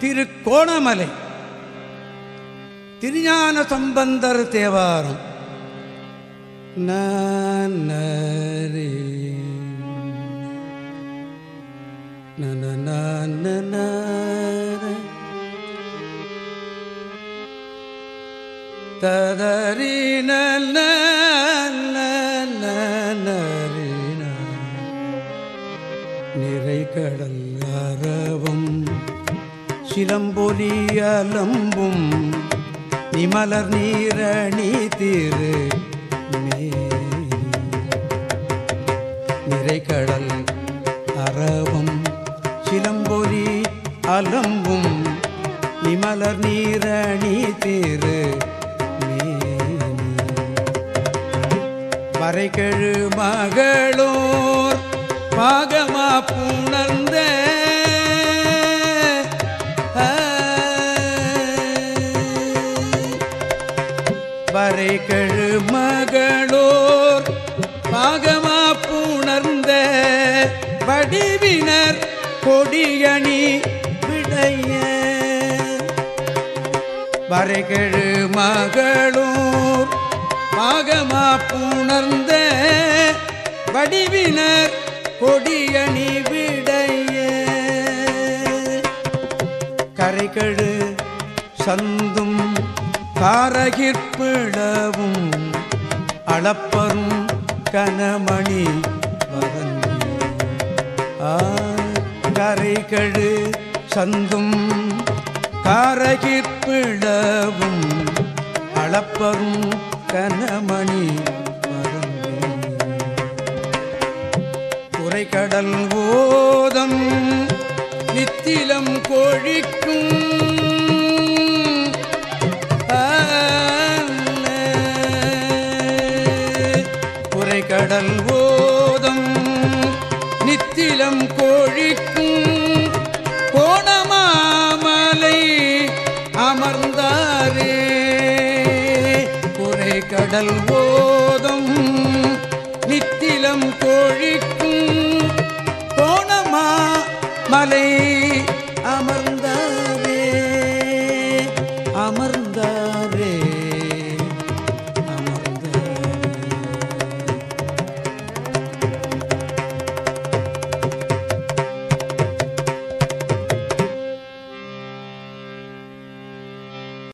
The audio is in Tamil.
திருக்கோணமலை திருஞான சம்பந்தர் தேவாரம் நன்னரே. நனநனநர. நிறை கடல் அரவம் சிலம்பொலி அலம்பும் நிமலர் நீரணி திரு நிறைகடல் அரவம் சிலம்பொலி அலம்பும் நிமலர் நீரணி திரு வரைகழு மகளோர் பாகமா வரை கழு மகளோர் பாகமா புணர்ந்த வடிவினர் கொடியணி விடைய. வரைகெழு மகளோர் பாகமா புணர்ந்த வடிவினர் கொடியணி விடைய. கரைகழு சந்தும் காரகிற்பிழவும் அளப்பரும் கனமணி வரந்தி கரைகழு சந்தும் காரகிற்பிழவும் அளப்பரும் கனமணி கடல் குறைகடல் ஓதம் நித்திலம் கோழிக்கும் கடல் ஓதம் நித்திலம் கோழிக்கும் கோணமாமலை அமர்ந்தாரே. குறை கடல் ஓதம் நித்திலம் கோழிக்கும் கோணமா மலை அமர்ந்தாரே. அமர்ந்தாரே.